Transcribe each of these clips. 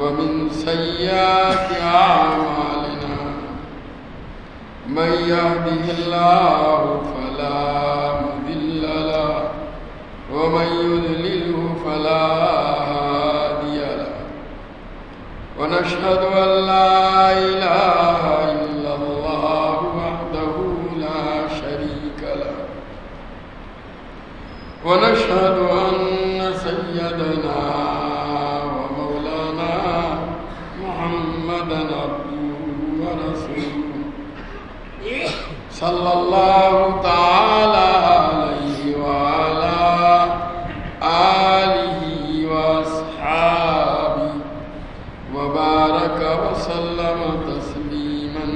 ومن سيئات أعمالنا من يهده الله فلا مذل له ومن يذلله فلا هادي له ونشهد أن لا إله وسلم تسليما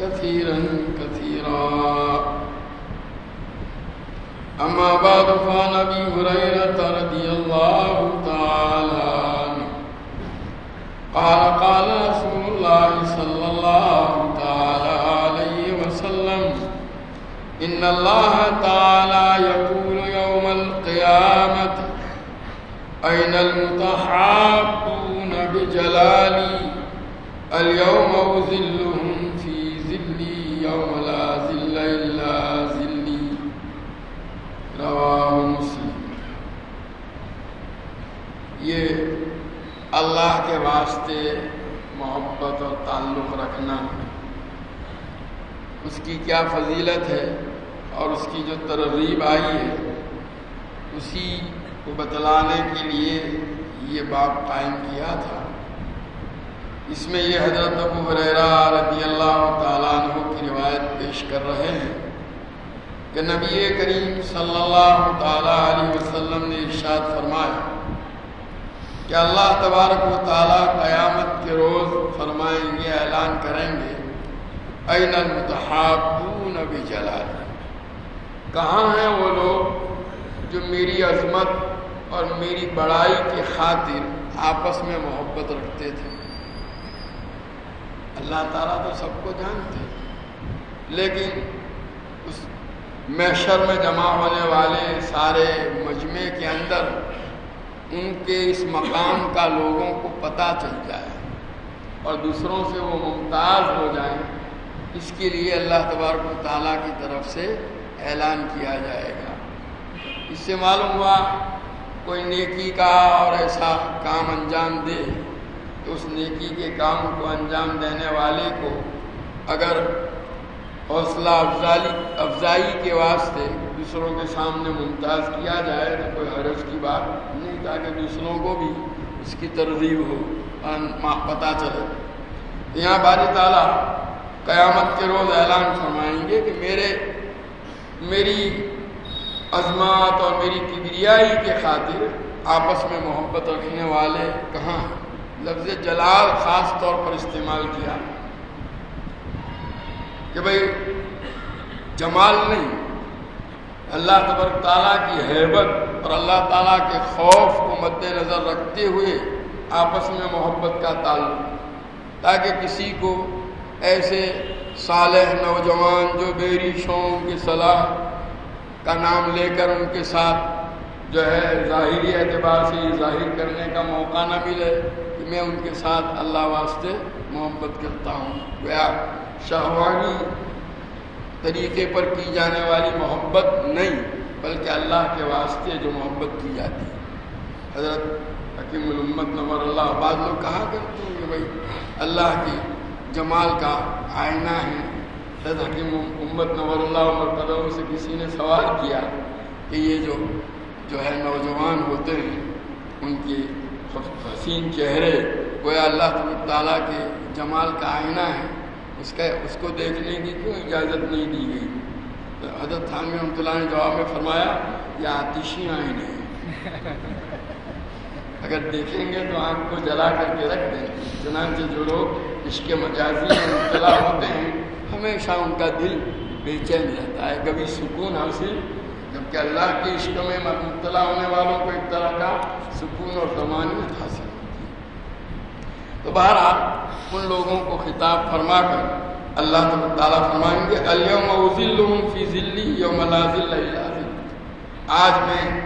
كثيرا كثيرا أما بعد، فعن أبي هريرة رضي الله تعالى قال قال رسول الله صلى الله تعالى عليه وسلم إن الله تعالى يقول يوم القيامة أين المتحابون بجلالي اليوم أذلهم في ذلي يوم لا ذل إلا ذلي رواه مسلم. یہ اللہ کے واسطے محبت اور تعلق رکھنا، اس کی کیا فضیلت ہے اور اس کی جو ترغیب آئی ہے، اسی کو بتلانے کے لیے یہ باب قائم کیا تھا۔ اس میں یہ حضرت ابو حریرہ رضی اللہ تعالیٰ عنہ کی روایت پیش کر رہے ہیں کہ نبی کریم صلی اللہ تعالیٰ علیہ وسلم نے ارشاد فرمایا کہ اللہ تبارک و تعالیٰ قیامت کے روز فرمائیں گے، اعلان کریں گے این المتحابون بجلال کہاں ہیں وہ لوگ جو میری عظمت اور میری بڑائی کی خاطر آپس میں محبت رکھتے تھے؟ اللہ تعالیٰ تو سب کو جانتے لیکن اس محشر میں جمع ہونے والے سارے مجمع کے اندر ان کے اس مقام کا لوگوں کو پتہ چل جائے اور دوسروں سے وہ ممتاز ہو جائیں، اس کے لیے اللہ تبارک و تعالیٰ کی طرف سے اعلان کیا جائے گا۔ اس سے معلوم ہوا، کوئی نیکی کا اور ایسا کام انجام دے نیکی کے کام کو انجام دینے والے کو اگر حوصلہ افزائی افزائی کے واسطے دوسروں کے سامنے ممتاز کیا جائے تو کوئی حرض کی بات نہیں، تاکہ دوسروں کو بھی اس کی ترغیب ہو پتہ چلے۔ یہاں باری تعالیٰ قیامت کے روز اعلان فرمائیں گے کہ میرے، میری عظمت اور میری کبریائی کے خاطر آپس میں محبت رکھنے والے کہاں ہیں؟ لفظ جلال خاص طور پر استعمال کیا کہ بھائی، جمال نہیں، اللہ تبارک تعالیٰ کی حیبت اور اللہ تعالیٰ کے خوف کو مد نظر رکھتے ہوئے آپس میں محبت کا تعلق، تاکہ کسی کو ایسے صالح نوجوان جو بیری شوم کی صلاح کا نام لے کر ان کے ساتھ جو ہے ظاہری اعتبار سے یہ ظاہر کرنے کا موقع نہ ملے میں ان کے ساتھ اللہ واسطے محبت کرتا ہوں۔ گویا شہوانی طریقے پر کی جانے والی محبت نہیں، بلکہ اللہ کے واسطے جو محبت کی جاتی ہے۔ حضرت حکیم الامت نور اللہ، بعض لوگ کہا کرتے ہیں کہ بھائی اللہ کی جمال کا آئینہ ہے۔ حضرت حکیم امت نور اللہ عمر قدم سے کسی نے سوال کیا کہ یہ جو جو ہے نوجوان ہوتے ہیں، ان کے حسین چہرے، گویا اللہ تعالیٰ کے جمال کا آئینہ ہے، اس کا، اس کو دیکھنے کی کیوں اجازت نہیں دی گئی۔ حضرت تھانوی رحمۃ اللہ نے جواب میں فرمایا، یہ آتشی آئینے ہیں۔ اگر دیکھیں گے تو آنکھ کو جلا کر کے رکھ دیں۔ چنانچہ جو لوگ عشق مجازی میں مبتلا ہوتے ہیں، ہمیشہ ان کا دل بے چین رہتا ہے، کبھی سکون حاصل۔ جبکہ اللہ کے عشق میں مبتلا ہونے والوں کو ایک طرح کا سکون اور تمانیت حاصل ہوتی ہے۔ تو بہرحال، ان لوگوں کو خطاب فرما کر اللہ تعالیٰ فرمائیں گے الم فی ذلی یوم ذل آج میں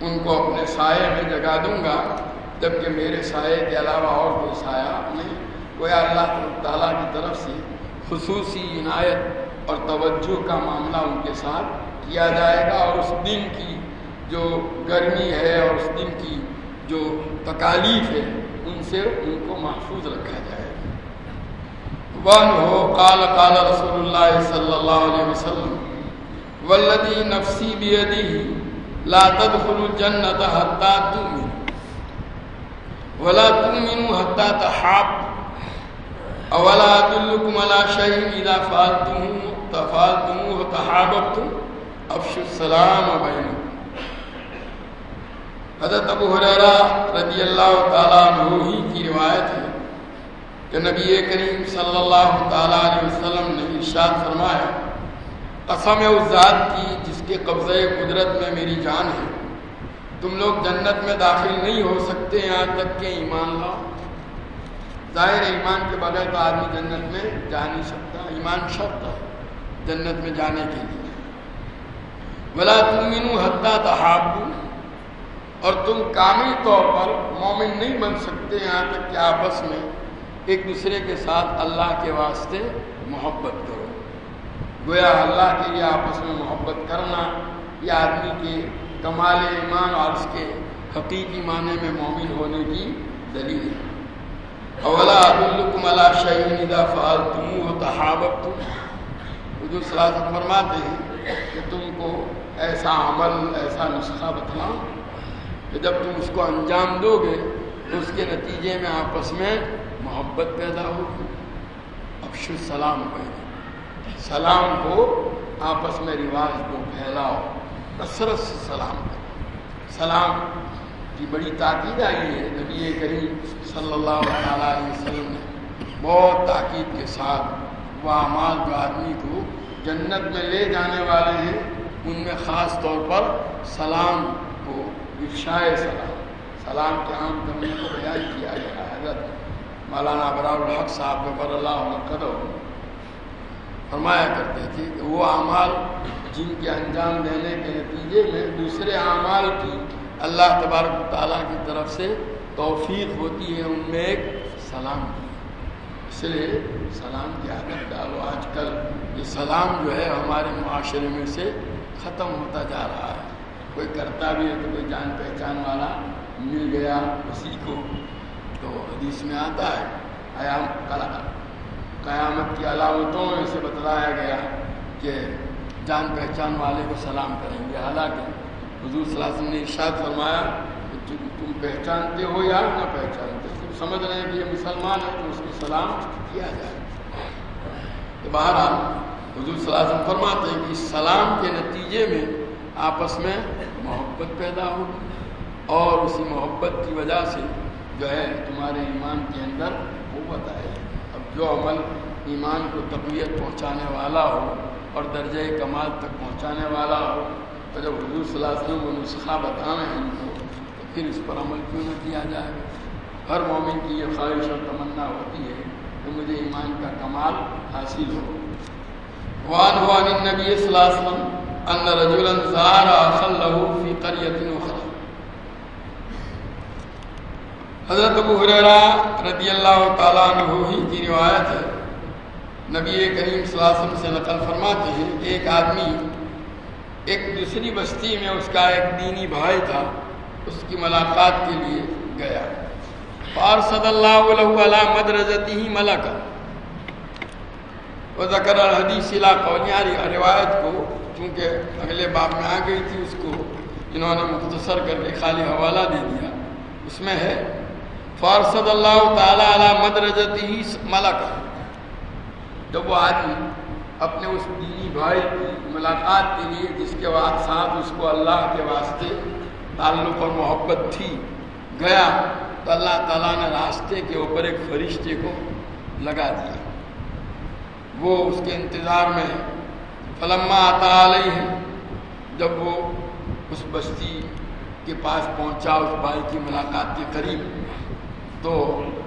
ان کو اپنے سائے میں جگا دوں گا، جبکہ میرے سائے کے علاوہ اور کوئی سایہ نہیں۔ کوئی اللہ تعالیٰ کی طرف سے خصوصی عنایت اور توجہ کا معاملہ ان کے ساتھ کیا جائے گا، اور اس دن کی جو گرمی ہے اور اس دن کی جو تکالیف ہے، ان سے ان کو محفوظ رکھا جائے۔ ون ہو، قال قال رسول اللہ صلی اللہ علیہ وسلم ولدی نفسی بیدی لا تدخلوا الجنة حتى تؤمنوا ولا تؤمنوا حتى تحابوا اولا ادلكم على شيء اذا فعلتموه، تفعلتموه تحاببتم افشوا السلام بينكم حضرت ابو حریرہ رضی اللہ تعالیٰ عنہ ہی کی روایت ہے کہ نبی کریم صلی اللہ تعالیٰ علیہ وسلم نے ارشاد فرمایا، قسم اس ذات کی جس کے قبضۂ قدرت میں میری جان ہے، تم لوگ جنت میں داخل نہیں ہو سکتے یہاں تک کہ ایمان لاؤ۔ ظاہر ایمان کے بغیر تو آدمی جنت میں جا نہیں سکتا۔ ایمان شرط ہے جنت میں جانے کے لیے۔ بلا تم حتیٰ تحابو اور تم کامل طور پر مومن نہیں بن سکتے یہاں تک کہ آپس میں ایک دوسرے کے ساتھ اللہ کے واسطے محبت کرو۔ گویا اللہ کے لیے آپس میں محبت کرنا یہ آدمی کے کمال ایمان اور اس کے حقیقی معنی میں مومن ہونے کی دلیل ہے۔ اولا عبدالکم اللہ شعین ادا فعال تم و تحابت تم اردو صلاح فرماتے ہیں کہ تم کو ایسا عمل، ایسا نسخہ بتلاؤں۔ کہ جب تم اس کو انجام دو گے تو اس کے نتیجے میں آپس میں محبت پیدا ہوگی۔ افش السلام پیدا سلام کو آپس میں رواج کو پھیلاؤ۔ کثرت سے سلام کرو سلام کی بڑی تاکید آئی ہے۔ نبی کریم صلی اللہ تعالیٰ علیہ وسلم نے بہت تاکید کے ساتھ وہ اعمال جو آدمی کو جنت میں لے جانے والے ہیں، ان میں خاص طور پر سلام افشائے سلام سلام کے عام کرنے کو بیان کیا گیا حضرت مولانا برار الحق صاحب بر اللہ قدر فرمایا کرتے تھے کہ وہ اعمال جن کے انجام دینے کے نتیجے میں دوسرے اعمال کی اللہ تبارک و تعالیٰ کی طرف سے توفیق ہوتی ہے، ان میں ایک سلام۔ کی اس لیے سلام کی عادت ڈالو۔ آج کل یہ سلام جو ہے ہمارے معاشرے میں سے ختم ہوتا جا رہا ہے۔ کوئی کرتا بھی ہے تو کوئی جان پہچان والا مل گیا اسی کو۔ تو حدیث میں آتا ہے قیامت کی علامتوں میں سے بتلایا گیا کہ جان پہچان والے کو سلام کریں گے۔ حالانکہ حضور صلی اللہ علیہ وسلم نے ارشاد فرمایا کہ تم پہچانتے ہو یا نہ پہچانتے، تم سمجھ رہے ہیں کہ یہ مسلمان ہے، تو اس کو سلام کیا جائے۔ تو بہرحال حضور صلی اللہ علیہ وسلم فرماتے ہیں کہ اس سلام کے نتیجے میں آپس میں محبت پیدا ہوگی اور اسی محبت کی وجہ سے جو ہے تمہارے ایمان کے اندر وہ بتائے جو عمل ایمان کو تقویت پہنچانے والا ہو اور درجۂ کمال تک پہنچانے والا ہو، تو جب حضور صلی اللہ علیہ وسلم وہ نسخہ بتانا ہے ان کو تو پھر اس پر عمل کیوں نہ کیا جائے؟ ہر مومن کی یہ خواہش اور تمنا ہوتی ہے کہ مجھے ایمان کا کمال حاصل ہو۔ وعن هو عن النبي صلى الله عليه وسلم أن رجلا زار أخا في قرية أخرى. حضرت ابو حریرہ رضی اللہ تعالیٰ عنہ ہی کی روایت ہے۔ نبی کریم صلی اللہ علیہ وسلم سے نقل فرماتے ہیں، ایک آدمی ایک دوسری بستی میں اس کا ایک دینی بھائی تھا، اس کی ملاقات کے لیے گیا۔ پارسد اللہ علیہ علیہ مدرجتی ہی ملک وہ ذکر الحدیث علاقہ یہاں روایت کو چونکہ اگلے باب میں آ گئی تھی اس کو انہوں نے مختصر کر کے خالی حوالہ دے دیا۔ اس میں ہے، فارسد اللہ تعالیٰ علیہ مدرجتی ہی ملک جب وہ آدمی اپنے اس دینی بھائی کی ملاقات کے لیے، جس کے بعد ساتھ اس کو اللہ کے واسطے تعلق اور محبت تھی، گیا، تو اللہ تعالیٰ نے راستے کے اوپر ایک فرشتے کو لگا دیا۔ وہ اس کے انتظار میں فلما آتا علیہ جب وہ اس بستی کے پاس پہنچا، اس بھائی کی ملاقات کے قریب، تو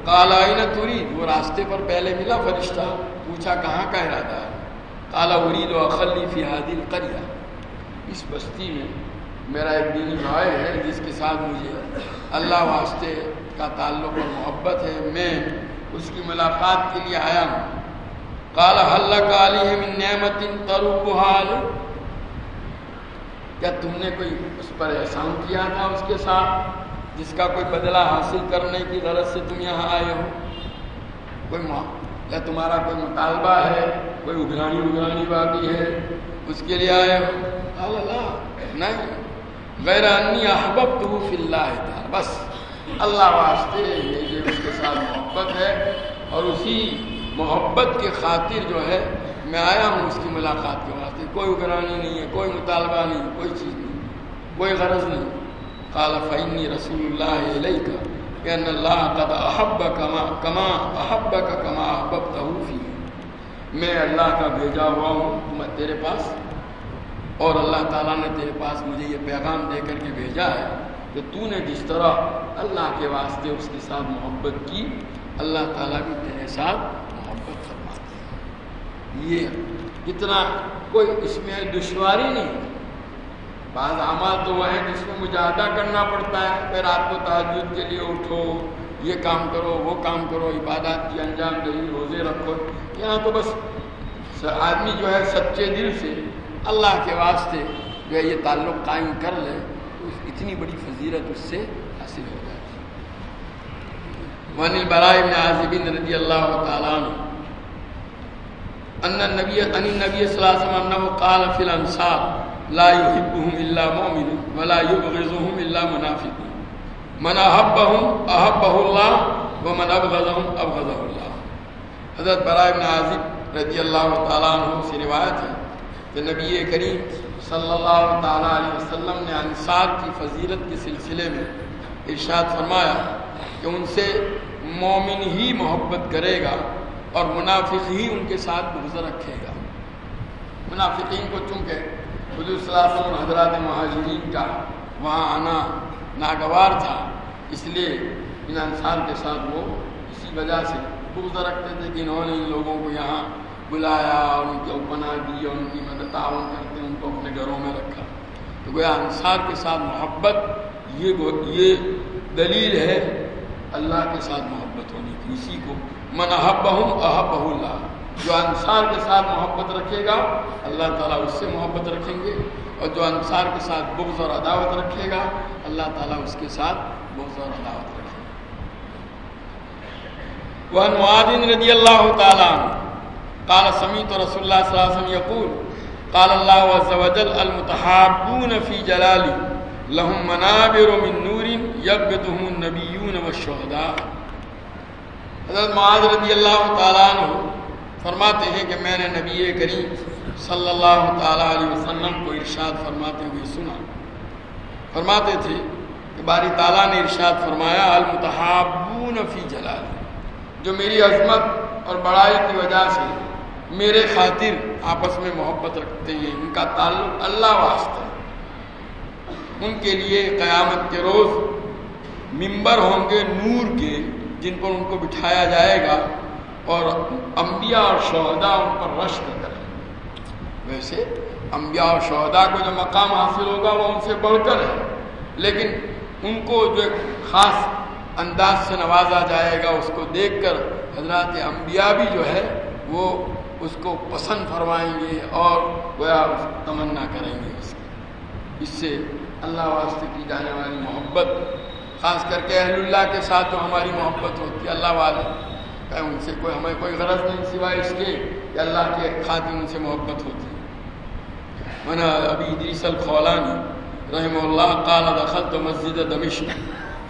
کالا توری وہ راستے پر پہلے ملا فرشتہ، پوچھا، کہاں کا ارادہ ہے؟ کالا ارید و اخلی فی حادل کریا اس بستی میں میرا ایک دینی بھائی ہے، جس کے ساتھ مجھے اللہ واسطے کا تعلق اور محبت ہے، میں اس کی ملاقات کے لیے آیا ہوں۔ کالا حل کالی نعمت ترو کیا تم نے کوئی اس پر احسان کیا تھا اس کے ساتھ جس کا کوئی بدلہ حاصل کرنے کی غرض سے تم یہاں آئے ہو؟ کوئی یا تمہارا کوئی مطالبہ ہے؟ کوئی اگرانی اگرانی باقی ہے اس کے لیے آئے ہو؟ اللہ نہیں. غیر انی احبب تو فی اللہ تعالی. بس. اللہ واسطے میری اس کے ساتھ محبت ہے اور اسی محبت کی خاطر جو ہے، میں آیا ہوں اس کی ملاقات کے واسطے۔ کوئی اگرانی نہیں ہے، کوئی مطالبہ نہیں، کوئی چیز نہیں، کوئی غرض نہیں۔ قال، فإني رسول الله إليك، بأن الله قد أحب كما كما أحبك كما أحببته فيه۔ میں اللہ کا بھیجا ہوا ہوں، میں تیرے پاس۔ اور اللہ تعالیٰ نے تیرے پاس مجھے یہ پیغام دے کر کے بھیجا ہے کہ تو نے جس طرح اللہ کے واسطے اس کے ساتھ محبت کی، اللہ تعالیٰ بھی تیرے ساتھ یہ اتنا کوئی اس میں دشواری نہیں، بعض اعمال تو وہ ہیں جس میں مجاہدہ کرنا پڑتا ہے، پھر رات کو تحجد کے لیے اٹھو، یہ کام کرو، وہ کام کرو، عبادات کی انجام دہی، روزے رکھو، یہاں تو بس آدمی جو ہے سچے دل سے اللہ کے واسطے جو ہے یہ تعلق قائم کر لے، تو اتنی بڑی فضیرت اس سے حاصل ہو جاتی۔ ون البرائے ابن عازبین رضی اللہ تعالیٰ ان نبی ان نبی صلی اللہ علیہ وسلم انه قال فی الانصار لا يحبهم الا مؤمن ولا يبغضهم الا منافق. من احبهم احبه الله، ومن ابغضهم ابغضه الله. حضرت برائے بن عازب رضی اللہ تعالیٰ عنہ سے روایت ہے کہ نبی کریم صلی اللہ تعالیٰ علیہ وسلم نے انصار کی فضیلت کے سلسلے میں ارشاد فرمایا کہ ان سے مومن ہی محبت کرے گا اور منافق ہی ان کے ساتھ بغض رکھے گا۔ منافقین کو چونکہ حضور صلی اللہ علیہ وسلم حضرات مہاجرین کا وہاں آنا ناگوار تھا، اس لیے ان انصار کے ساتھ وہ اسی وجہ سے بغض رکھتے تھے کہ انہوں نے ان لوگوں کو یہاں بلایا اور ان کو پناہ دی، اور ان کی مدد تعاون کرتے، ان کو اپنے گھروں میں رکھا۔ تو گویا انصار کے ساتھ محبت، یہ یہ دلیل ہے اللہ کے ساتھ محبت ہونے کی۔ اسی کو من احب احب اللہ۔ جو انصار کے ساتھ محبت رکھے گا، اللہ تعالیٰ اس سے محبت رکھیں گے۔ اور جو انصار کے ساتھ بغض اور عداوت رکھے گا، اللہ تعالیٰ اس کے ساتھ بغض اور عداوت رکھے گا۔ وہ معادن رضی اللہ تعالیٰ قال سمیت رسول اللہ صلی اللہ علیہ وسلم یقول، قال اللہ عز وجل المتحابون فی جلالی لهم منابر من نور یبتهم النبیون والشہداء۔ حضرت معاذ رضی اللہ تعالیٰ عنہ فرماتے ہیں کہ میں نے نبی کریم صلی اللہ تعالیٰ علیہ وسلم کو ارشاد فرماتے ہوئے سنا۔ فرماتے تھے کہ باری تعالیٰ نے ارشاد فرمایا، المتحابون فی جلال جو میری عظمت اور بڑائی کی وجہ سے میرے خاطر آپس میں محبت رکھتے ہیں، ان کا تعلق اللہ واسطہ ان کے لیے قیامت کے روز ممبر ہوں گے نور کے جن پر ان کو بٹھایا جائے گا اور انبیاء اور شہداء ان پر رشک کریں ویسے انبیاء اور شہداء کو جو مقام حاصل ہوگا وہ ان سے بڑھ کر ہے، لیکن ان کو جو ایک خاص انداز سے نوازا جائے گا، اس کو دیکھ کر حضرات انبیاء بھی جو ہے وہ اس کو پسند فرمائیں گے اور گویا تمنا کریں گے۔ اس کی اس سے اللہ واسطے کی جانے والی محبت خاص کر کے اہل اللہ کے ساتھ جو ہماری محبت ہوتی ہے، اللہ والے۔ کہ ان سے کوئی ہمیں کوئی غرض نہیں سوائے اس کے کہ اللہ کے خاطر ان سے محبت ہوتی ہے۔ من ابی ادریس الخولانی رحم اللہ قال دخلت مسجد دمشق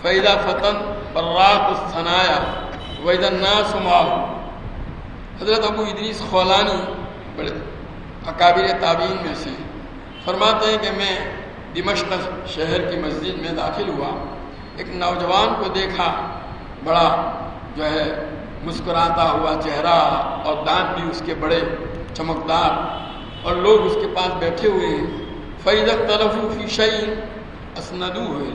فیدا فتن براق الثنایا وید الناس معه۔ حضرت ابو ادریس خولانی بڑے اکابر تابعین میں سے فرماتے ہیں کہ میں دمشق شہر کی مسجد میں داخل ہوا۔ ایک نوجوان کو دیکھا، بڑا جو ہے مسکراتا ہوا چہرہ اور دانت بھی اس کے بڑے چمکدار اور لوگ اس کے پاس بیٹھے ہوئے ہیں۔ فیض طرف فی شعین اسندو ہوئے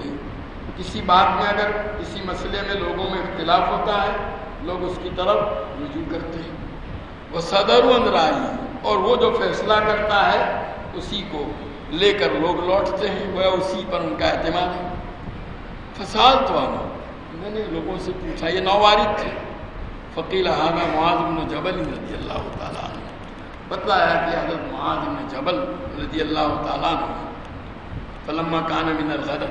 کسی بات میں اگر کسی مسئلے میں لوگوں میں اختلاف ہوتا ہے، لوگ اس کی طرف رجوع کرتے ہیں۔ وہ صدر و اندرائی اور وہ جو فیصلہ کرتا ہے، اسی کو لے کر لوگ لوٹتے ہیں۔ وہ اسی پر ان کا اعتماد ہے۔ فساد تو آنا۔ میں نے لوگوں سے پوچھا، یہ نوارد تھے۔ فقیل حامہ معاذ بن جبل رضی اللہ تعالیٰ عنہ. بتلایا کہ حضرت معاذ بن جبل رضی اللہ تعالیٰ عنہ۔ فلما کان من الغدر۔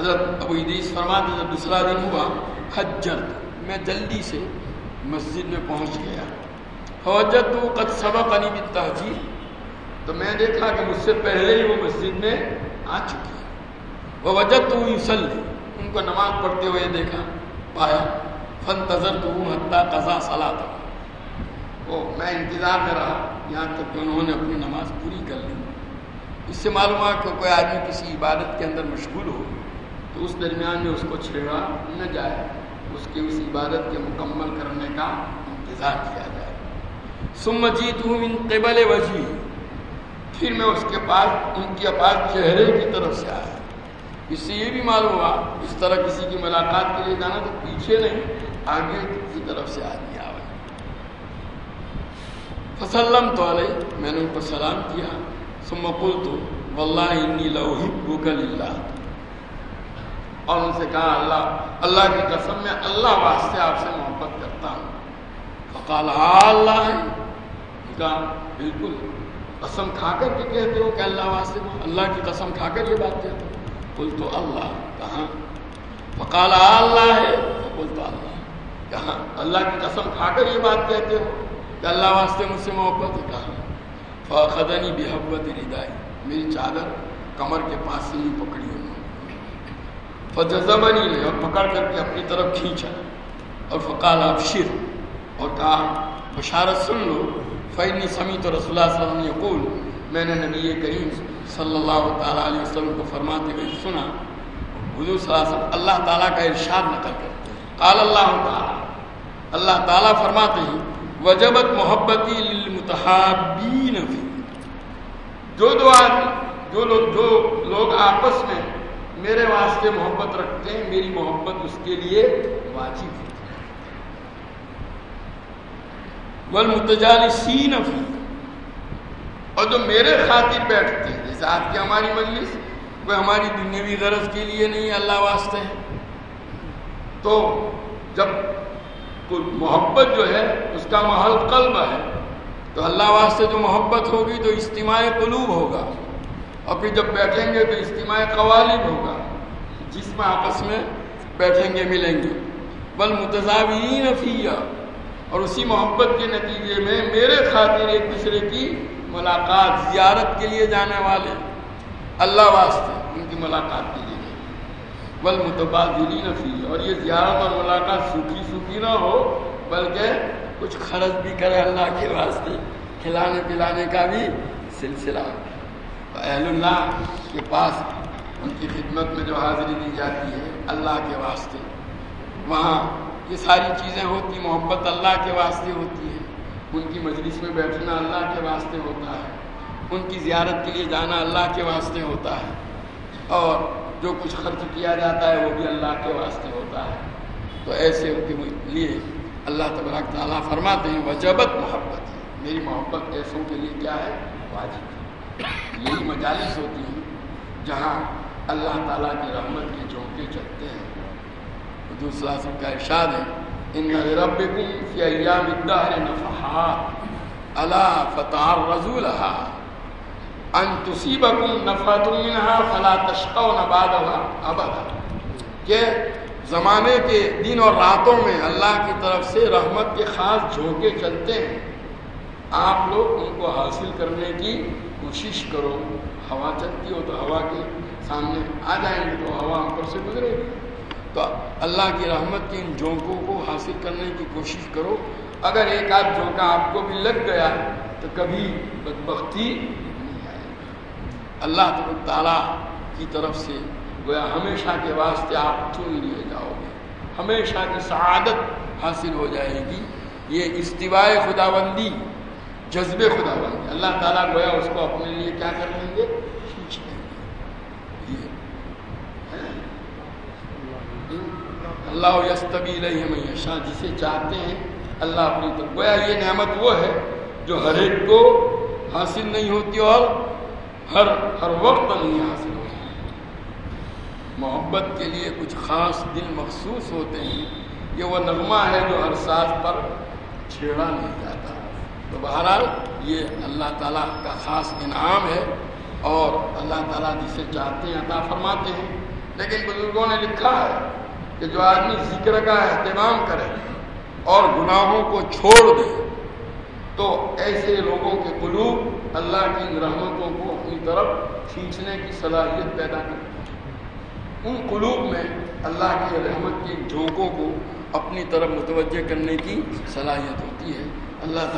حضرت ابو ادریس فرماتے جب دوسرا دن ہوا حجر میں جلدی سے مسجد میں پہنچ گیا۔ فوجت تو قد سبق عنی بالتحجیر تو میں دیکھا کہ مجھ سے پہلے ہی وہ مسجد میں آ چکی۔ وہ وجہ تو ان کو نماز پڑھتے ہوئے دیکھا، پایا فن تذر تو حتیٰ قضا صلاح تھا وہ، میں انتظار میں رہا، یہاں تک کہ انہوں نے اپنی نماز پوری کر لی۔ اس سے معلوم ہوا کہ کوئی آدمی کسی عبادت کے اندر مشغول ہو، تو اس درمیان میں اس کو چھیڑا نہ جائے۔ اس کی اس عبادت کے مکمل کرنے کا انتظار کیا جائے۔ سم جیت ہوں ان قبل وجی پھر میں اس کے پاس، ان کے پاس چہرے کی طرف سے آیا۔ اس سے یہ بھی معلوم ہوا اس طرح کسی کی ملاقات کے لیے جانا تو پیچھے نہیں، آگے کی طرف سے آدمی آئے فسلم تو علیہ، میں نے ان کو سلام کیا۔ ثم قلت، واللہ انی لوحبک للہ۔ اور ان سے کہا، اللہ اللہ کی قسم میں اللہ واسطے آپ سے محبت کرتا ہوں۔ فقال ہاں اللہ ہے۔ کہا بالکل قسم کھا کر کے کہتے ہو کہ اللہ واسطے، اللہ کی قسم کھا کر یہ بات کہتے ہو۔ قل تو اللہ، کہاں؟ فقال، اللہ ہے قل تو اللہ، کہاں؟ اللہ کی قسم کھا کر یہ بات کہتے ہو کہ اللہ واسطے مجھ سے محبت ہے، کہاں؟ فخدنی بحبت ردائی، میری چادر کمر کے پاس سے نہیں پکڑی انہوں نے فجزبنی نے اور پکڑ کر کے اپنی طرف کھینچا۔ اور فقال، ابشر۔ اور کہا، بشارت سن لو فینی سمیت رسول اللہ صلی اللہ علیہ وسلم یقول میں نے نبی کریم صلی اللہ تعالیٰ علیہ وسلم کو فرماتے ہوئے سنا، حضور صلی اللہ علیہ وسلم اللہ تعالیٰ کا ارشاد نقل کرتے ہیں۔ قال اللہ تعالیٰ اللہ تعالیٰ فرماتے ہیں، وجبت محبتی للمتحابین فی۔ جو دو آدمی جو لوگ جو لوگ آپس میں میرے واسطے محبت رکھتے ہیں، میری محبت اس کے لیے واجب ہے۔ والمتجالسین فی۔ اور جو میرے خاطر بیٹھتے ہیں، جیسے آپ کی ہماری مجلس، وہ ہماری دنیاوی غرض کے لیے نہیں، اللہ واسطے ہے۔ تو جب محبت جو ہے، اس کا محل قلب ہے، تو اللہ واسطے جو محبت ہوگی، تو اجتماع قلوب ہوگا۔ اور پھر جب بیٹھیں گے، تو اجتماع قوالب ہوگا۔ جس میں آپس میں بیٹھیں گے، ملیں گے۔ بل متضابین فیہ اور اسی محبت کے نتیجے میں میرے خاطر ایک دوسرے کی ملاقات زیارت کے لیے جانے والے اللہ واسطے ان کی ملاقات کے لیے بل متبادلین فیہ اور یہ زیارت اور ملاقات سوکھی سوکھی نہ ہو، بلکہ کچھ خرچ بھی کرے اللہ کے واسطے۔ کھلانے پلانے کا بھی سلسلہ۔ اہل اللہ کے پاس ان کی خدمت میں جو حاضری دی جاتی ہے اللہ کے واسطے۔ وہاں یہ ساری چیزیں ہوتی، محبت اللہ کے واسطے ہوتی ہے۔ ان کی مجلس میں بیٹھنا اللہ کے واسطے ہوتا ہے۔ ان کی زیارت کے لیے جانا اللہ کے واسطے ہوتا ہے۔ اور جو کچھ خرچ کیا جاتا ہے وہ بھی اللہ کے واسطے ہوتا ہے۔ تو ایسے ان کے لیے اللہ تبارک تعالیٰ فرماتے ہیں، وجبت محبت۔ ہے میری محبت ایسوں کے لیے کیا ہے؟ واجب۔ یہی مجالس ہوتی ہیں جہاں اللہ تعالیٰ کی رحمت کے جھونکے چلتے ہیں۔ دوسرا سب کا ارشاد ہے ان ربکم فی ایام الدہر نفحات الا فتار رسولها ان تصیبکم نفحت منها فلا تشقون بعدها ابدا. کہ زمانے کے دن اور راتوں میں اللہ کی طرف سے رحمت کے خاص جھونکے چلتے ہیں. آپ لوگ ان کو حاصل کرنے کی کوشش کرو. ہوا چلتی ہو تو ہوا کے سامنے آ جائیں گے تو ہوا ہم پر سے گزرے گی. تو اللہ کی رحمت کے ان جھونکوں کو حاصل کرنے کی کوشش کرو۔ اگر ایک آدھ جھونکا آپ کو بھی لگ گیا تو کبھی بدبختی نہیں آئے اللہ تعالیٰ کی طرف سے گویا ہمیشہ کے واسطے آپ چن لیے جاؤ گے۔ ہمیشہ کی سعادت حاصل ہو جائے گی۔ یہ استوائے خدا بندی جذب خدا بندی اللہ تعالیٰ گویا اس کو اپنے لیے کیا کر لیں گے کھینچ لیں گے اللہ یستبی رہی شاہ جسے چاہتے ہیں، اللہ اپنی طرف گویا یہ نعمت وہ ہے جو ہر ایک کو حاصل نہیں ہوتی اور ہر ہر وقت نہیں حاصل ہوتی۔ محبت کے لیے کچھ خاص دل مخصوص ہوتے ہیں، یہ وہ نغمہ ہے جو ہر ساز پر چھیڑا نہیں جاتا۔ تو بہرحال یہ اللہ تعالیٰ کا خاص انعام ہے اور اللہ تعالیٰ جسے چاہتے ہیں عطا فرماتے ہیں۔ لیکن بزرگوں نے لکھا ہے کہ جو آدمی ذکر کا اہتمام کرے اور گناہوں کو چھوڑ دے، تو ایسے لوگوں کے قلوب اللہ کی رحمتوں کو اپنی طرف کھینچنے کی صلاحیت پیدا کرتے ان قلوب میں اللہ کی رحمت کی جھونکوں کو اپنی طرف متوجہ کرنے کی صلاحیت ہوتی ہے۔ اللہ تعالیٰ